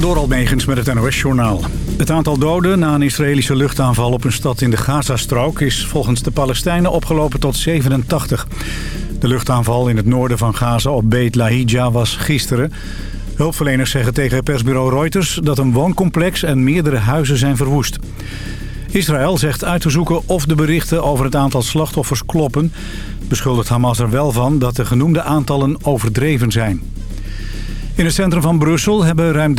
Door Almegens met het NOS-journaal. Het aantal doden na een Israëlische luchtaanval op een stad in de Gazastrook... is volgens de Palestijnen opgelopen tot 87. De luchtaanval in het noorden van Gaza op Beit Lahija was gisteren. Hulpverleners zeggen tegen persbureau Reuters... dat een wooncomplex en meerdere huizen zijn verwoest. Israël zegt uit te zoeken of de berichten over het aantal slachtoffers kloppen. Beschuldigt Hamas er wel van dat de genoemde aantallen overdreven zijn. In het centrum van Brussel hebben ruim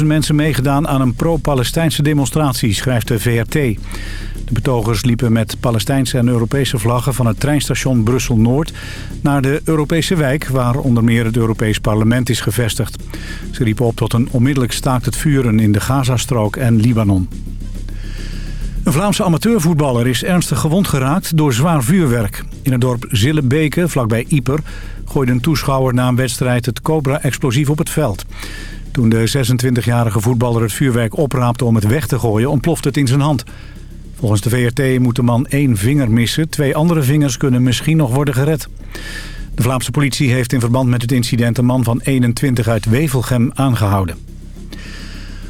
30.000 mensen meegedaan aan een pro-Palestijnse demonstratie, schrijft de VRT. De betogers liepen met Palestijnse en Europese vlaggen van het treinstation Brussel-Noord naar de Europese wijk, waar onder meer het Europees Parlement is gevestigd. Ze riepen op tot een onmiddellijk staakt het vuren in de Gazastrook en Libanon. Een Vlaamse amateurvoetballer is ernstig gewond geraakt door zwaar vuurwerk. In het dorp Zillebeke, vlakbij Ieper, gooide een toeschouwer na een wedstrijd het Cobra-explosief op het veld. Toen de 26-jarige voetballer het vuurwerk opraapte om het weg te gooien, ontplofte het in zijn hand. Volgens de VRT moet de man één vinger missen. Twee andere vingers kunnen misschien nog worden gered. De Vlaamse politie heeft in verband met het incident een man van 21 uit Wevelgem aangehouden.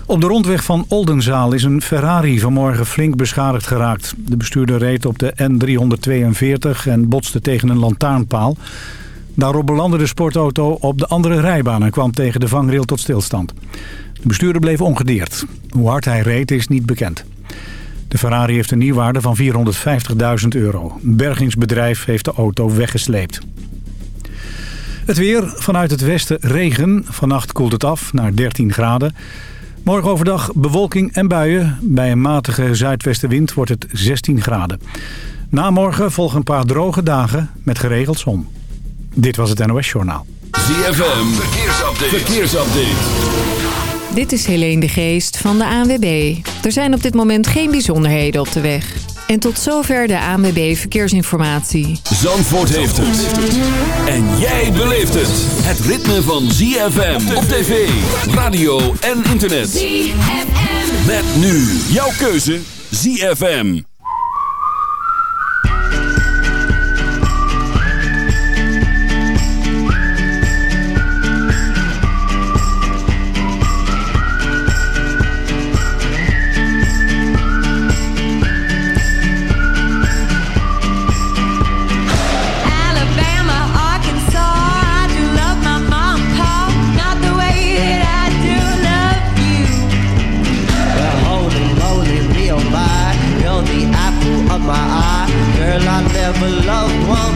Op de rondweg van Oldenzaal is een Ferrari vanmorgen flink beschadigd geraakt. De bestuurder reed op de N342 en botste tegen een lantaarnpaal. Daarop belandde de sportauto op de andere rijbaan en kwam tegen de vangrail tot stilstand. De bestuurder bleef ongedeerd. Hoe hard hij reed is niet bekend. De Ferrari heeft een nieuwwaarde van 450.000 euro. Een bergingsbedrijf heeft de auto weggesleept. Het weer, vanuit het westen regen. Vannacht koelt het af naar 13 graden. Morgen overdag bewolking en buien. Bij een matige zuidwestenwind wordt het 16 graden. Na morgen volgen een paar droge dagen met geregeld zon. Dit was het NOS Journaal. ZFM, verkeersupdate. verkeersupdate. Dit is Helene de Geest van de ANWB. Er zijn op dit moment geen bijzonderheden op de weg. En tot zover de ANWB Verkeersinformatie. Zandvoort heeft het. En jij beleeft het. Het ritme van ZFM op tv, radio en internet. ZFM. Met nu jouw keuze ZFM. ever loved one.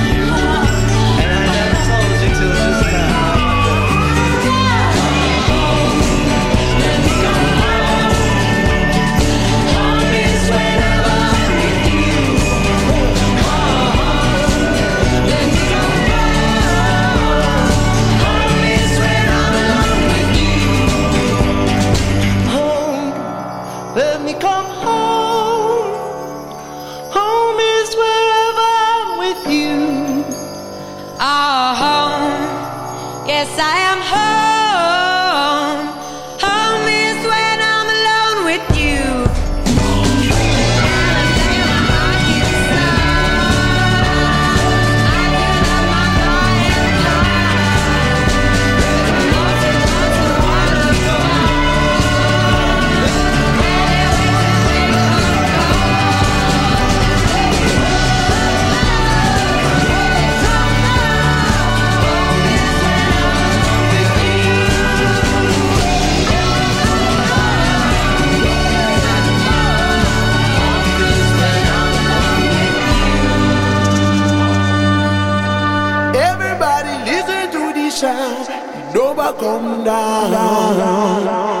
Come down.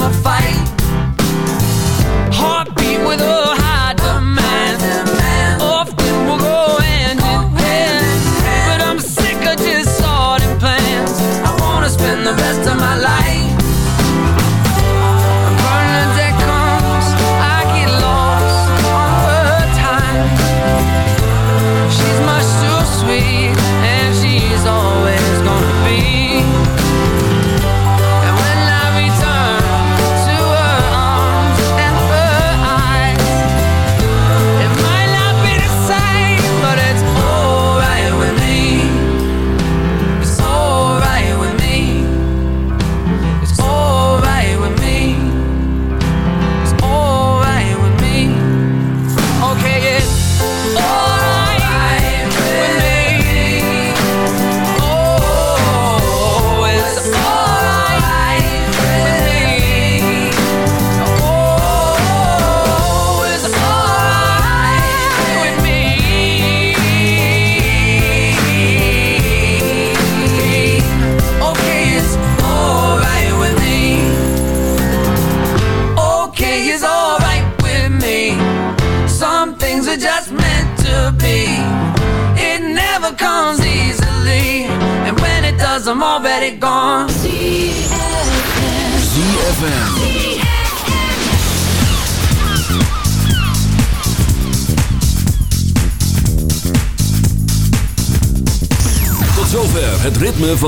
summer fight.